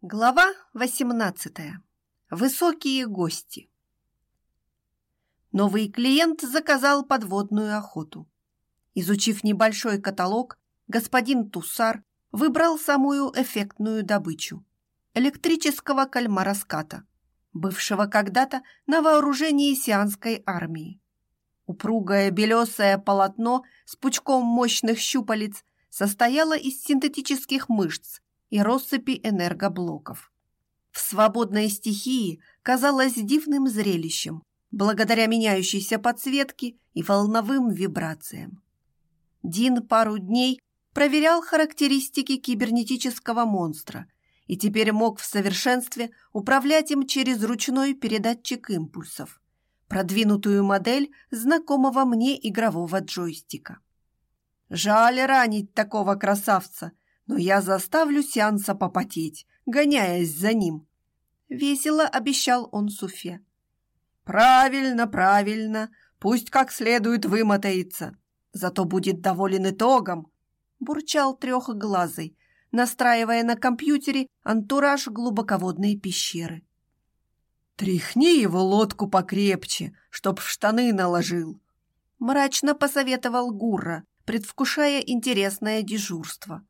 Глава 18. Высокие гости. Новый клиент заказал подводную охоту. Изучив небольшой каталог, господин Туссар выбрал самую эффектную добычу – электрического кальмараската, бывшего когда-то на вооружении сианской армии. Упругое белесое полотно с пучком мощных щупалец состояло из синтетических мышц и россыпи энергоблоков. В свободной стихии казалось дивным зрелищем, благодаря меняющейся подсветке и волновым вибрациям. Дин пару дней проверял характеристики кибернетического монстра и теперь мог в совершенстве управлять им через ручной передатчик импульсов, продвинутую модель знакомого мне игрового джойстика. Жаль ранить такого красавца, но я заставлю сеанса попотеть, гоняясь за ним. Весело обещал он Суфе. Правильно, правильно, пусть как следует вымотается, зато будет доволен итогом, бурчал трехглазый, настраивая на компьютере антураж глубоководной пещеры. «Тряхни его лодку покрепче, чтоб в штаны наложил», мрачно посоветовал Гурра, предвкушая интересное дежурство.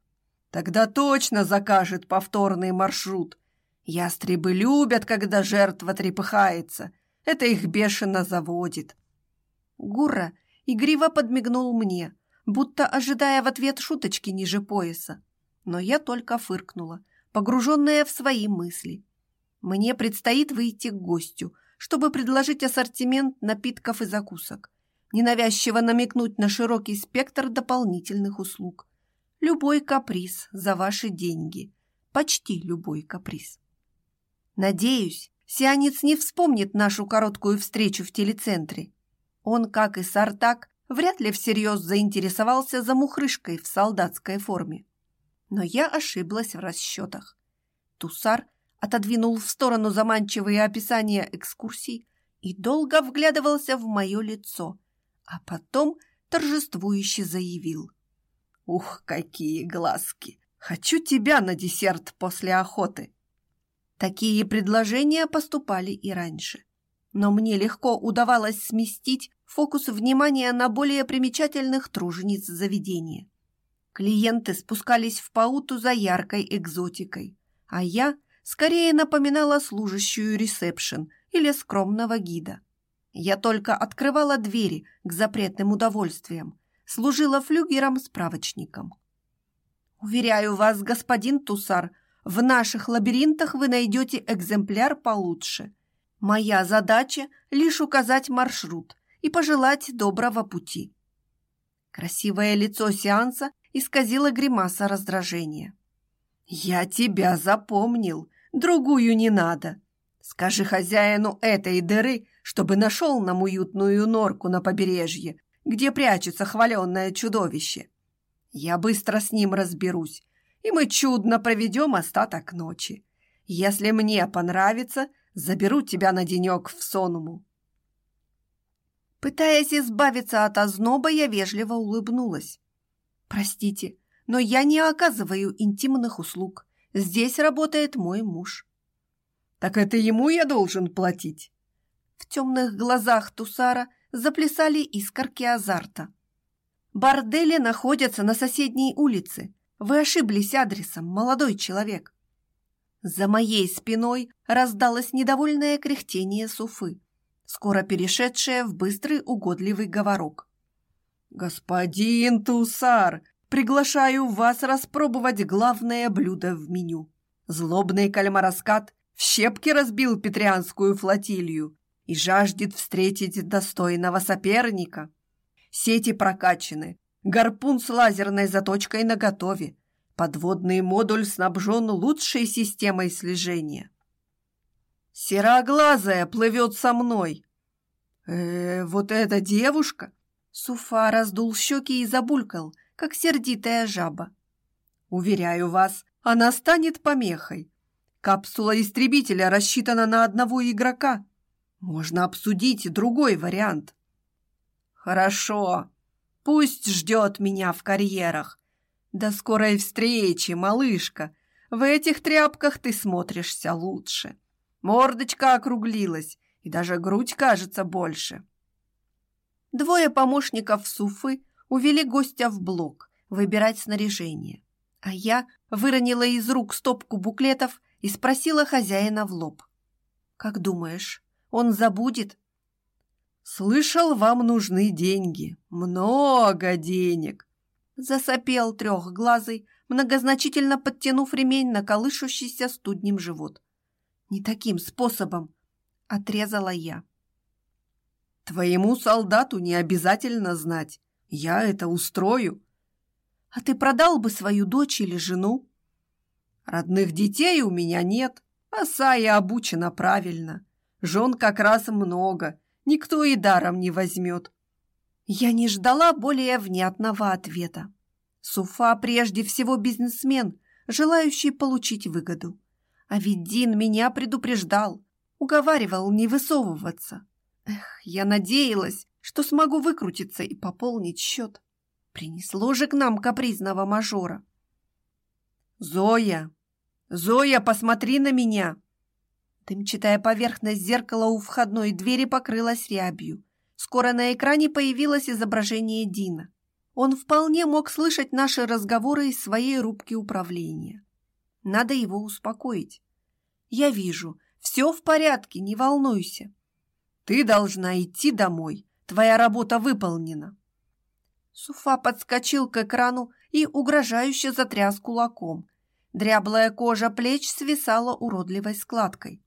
Тогда точно закажет повторный маршрут. Ястребы любят, когда жертва трепыхается. Это их бешено заводит. Гурра игриво подмигнул мне, будто ожидая в ответ шуточки ниже пояса. Но я только фыркнула, погруженная в свои мысли. Мне предстоит выйти к гостю, чтобы предложить ассортимент напитков и закусок, ненавязчиво намекнуть на широкий спектр дополнительных услуг. Любой каприз за ваши деньги. Почти любой каприз. Надеюсь, сианец не вспомнит нашу короткую встречу в телецентре. Он, как и Сартак, вряд ли всерьез заинтересовался за мухрышкой в солдатской форме. Но я ошиблась в расчетах. Тусар отодвинул в сторону заманчивые описания экскурсий и долго вглядывался в мое лицо, а потом торжествующе заявил. Ух, какие глазки! Хочу тебя на десерт после охоты. Такие предложения поступали и раньше. Но мне легко удавалось сместить фокус внимания на более примечательных тружениц заведения. Клиенты спускались в пауту за яркой экзотикой, а я скорее напоминала служащую ресепшн или скромного гида. Я только открывала двери к запретным удовольствиям, служила флюгером-справочником. Уверяю вас, господин Тусар, в наших лабиринтах вы найдете экземпляр получше. Моя задача — лишь указать маршрут и пожелать доброго пути. Красивое лицо сеанса исказило гримаса раздражения. «Я тебя запомнил, другую не надо. Скажи хозяину этой дыры, чтобы нашел нам уютную норку на побережье, где прячется хваленное чудовище. Я быстро с ним разберусь, и мы чудно проведем остаток ночи. Если мне понравится, заберу тебя на денек в Сонуму. Пытаясь избавиться от озноба, я вежливо улыбнулась. «Простите, но я не оказываю интимных услуг. Здесь работает мой муж». «Так это ему я должен платить?» В темных глазах Тусара заплясали искорки азарта. «Бордели находятся на соседней улице. Вы ошиблись адресом, молодой человек». За моей спиной раздалось недовольное кряхтение Суфы, скоро перешедшее в быстрый угодливый говорок. «Господин Тусар, приглашаю вас распробовать главное блюдо в меню. Злобный кальмараскат в щепки разбил петрианскую флотилию и жаждет встретить достойного соперника. Сети прокачаны, гарпун с лазерной заточкой наготове, подводный модуль снабжен лучшей системой слежения. Сероглазая плывет со мной. Э, вот эта девушка? Суфа раздул щеки и забулькал, как сердитая жаба. Уверяю вас, она станет помехой. Капсула истребителя рассчитана на одного игрока. Можно обсудить другой вариант. Хорошо, пусть ждет меня в карьерах. До скорой встречи, малышка. в этих тряпках ты смотришься лучше. Мордочка округлилась, и даже грудь кажется больше. Двое помощников Суфы увели гостя в блок выбирать снаряжение, а я выронила из рук стопку буклетов и спросила хозяина в лоб. «Как думаешь, он забудет?» «Слышал, вам нужны деньги. Много денег!» Засопел трехглазый, многозначительно подтянув ремень на колышущийся студнем живот. «Не таким способом!» — отрезала я. «Твоему солдату не обязательно знать. Я это устрою». «А ты продал бы свою дочь или жену?» «Родных детей у меня нет, а Сая обучена правильно. Жен как раз много, никто и даром не возьмет. Я не ждала более внятного ответа. Суфа прежде всего бизнесмен, желающий получить выгоду. А ведь Дин меня предупреждал, уговаривал не высовываться. Эх, я надеялась, что смогу выкрутиться и пополнить счет. Принесло же к нам капризного мажора. «Зоя! Зоя, посмотри на меня!» Дымчатая поверхность зеркала у входной двери покрылась рябью. Скоро на экране появилось изображение Дина. Он вполне мог слышать наши разговоры из своей рубки управления. Надо его успокоить. Я вижу, все в порядке, не волнуйся. Ты должна идти домой. Твоя работа выполнена. Суфа подскочил к экрану и угрожающе затряс кулаком. Дряблая кожа плеч свисала уродливой складкой.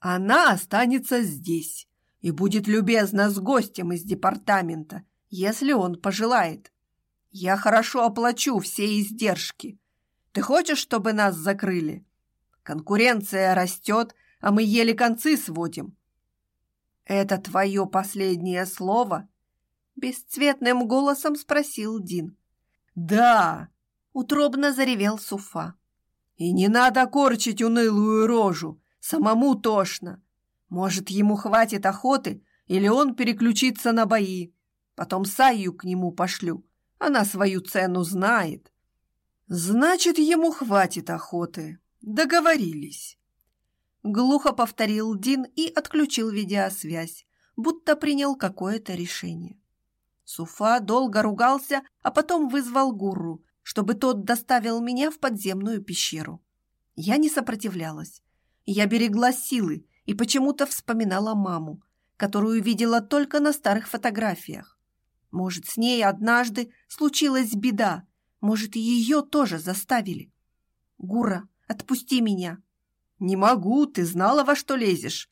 Она останется здесь и будет любезна с гостем из департамента, если он пожелает. Я хорошо оплачу все издержки. Ты хочешь, чтобы нас закрыли? Конкуренция растет, а мы еле концы сводим. Это твое последнее слово? Бесцветным голосом спросил Дин. Да, утробно заревел Суфа. И не надо корчить унылую рожу. Самому тошно. Может, ему хватит охоты, или он переключится на бои. Потом Саю к нему пошлю. Она свою цену знает. Значит, ему хватит охоты. Договорились. Глухо повторил Дин и отключил видеосвязь, будто принял какое-то решение. Суфа долго ругался, а потом вызвал гуру, чтобы тот доставил меня в подземную пещеру. Я не сопротивлялась. Я берегла силы и почему-то вспоминала маму, которую видела только на старых фотографиях. Может, с ней однажды случилась беда, может, и ее тоже заставили. Гура, отпусти меня. Не могу, ты знала, во что лезешь.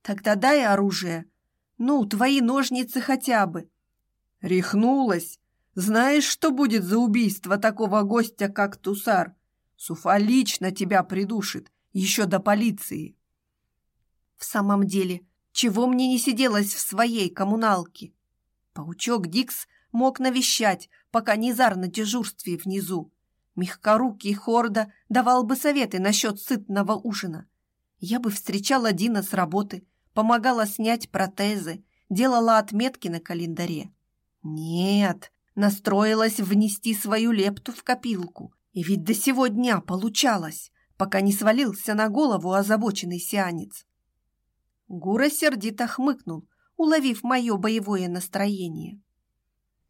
Тогда дай оружие. Ну, твои ножницы хотя бы. Рехнулась. Знаешь, что будет за убийство такого гостя, как Тусар? Суфа лично тебя придушит еще до полиции. В самом деле, чего мне не сиделось в своей коммуналке? Паучок Дикс мог навещать, пока Низар на дежурстве внизу. Мягкорукий Хорда давал бы советы насчет сытного ужина. Я бы встречала Дина с работы, помогала снять протезы, делала отметки на календаре. Нет, настроилась внести свою лепту в копилку. И ведь до сего дня получалось пока не свалился на голову озабоченный сианец. Гура сердито хмыкнул, уловив мое боевое настроение.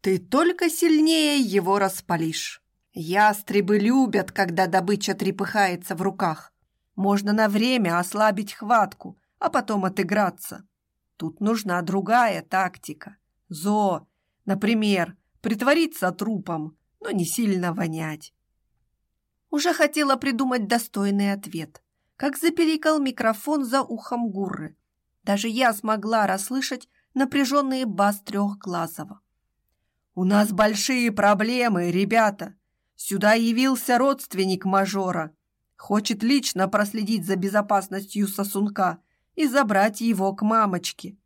«Ты только сильнее его распалишь. Ястребы любят, когда добыча трепыхается в руках. Можно на время ослабить хватку, а потом отыграться. Тут нужна другая тактика. Зо, например, притвориться трупом, но не сильно вонять. Уже хотела придумать достойный ответ, как заперекал микрофон за ухом Гурры. Даже я смогла расслышать напряженный бас Трехглазого. «У нас большие проблемы, ребята. Сюда явился родственник мажора. Хочет лично проследить за безопасностью сосунка и забрать его к мамочке.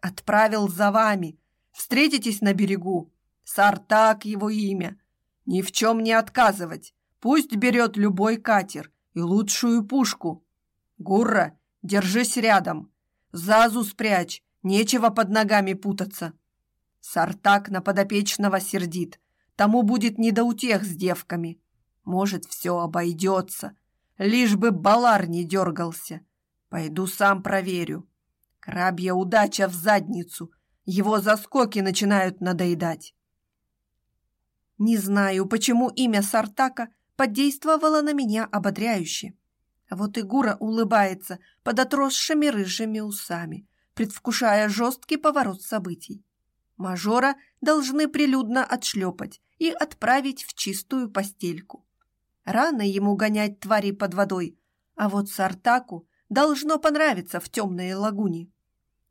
Отправил за вами. Встретитесь на берегу. Сартак его имя. Ни в чем не отказывать. Пусть берет любой катер и лучшую пушку. Гурра, держись рядом. Зазу спрячь, нечего под ногами путаться. Сартак на подопечного сердит. Тому будет не до утех с девками. Может, все обойдется. Лишь бы Балар не дергался. Пойду сам проверю. Крабья удача в задницу. Его заскоки начинают надоедать. Не знаю, почему имя Сартака подействовало на меня ободряюще. А вот и Гура улыбается под отросшими рыжими усами, предвкушая жесткий поворот событий. Мажора должны прилюдно отшлепать и отправить в чистую постельку. Рано ему гонять тварей под водой, а вот Сартаку должно понравиться в темной лагуне.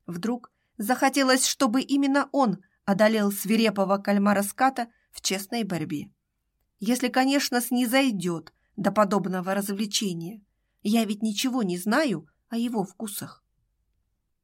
Вдруг захотелось, чтобы именно он одолел свирепого кальмара ската в честной борьбе. Если, конечно, снизойдет до подобного развлечения. Я ведь ничего не знаю о его вкусах.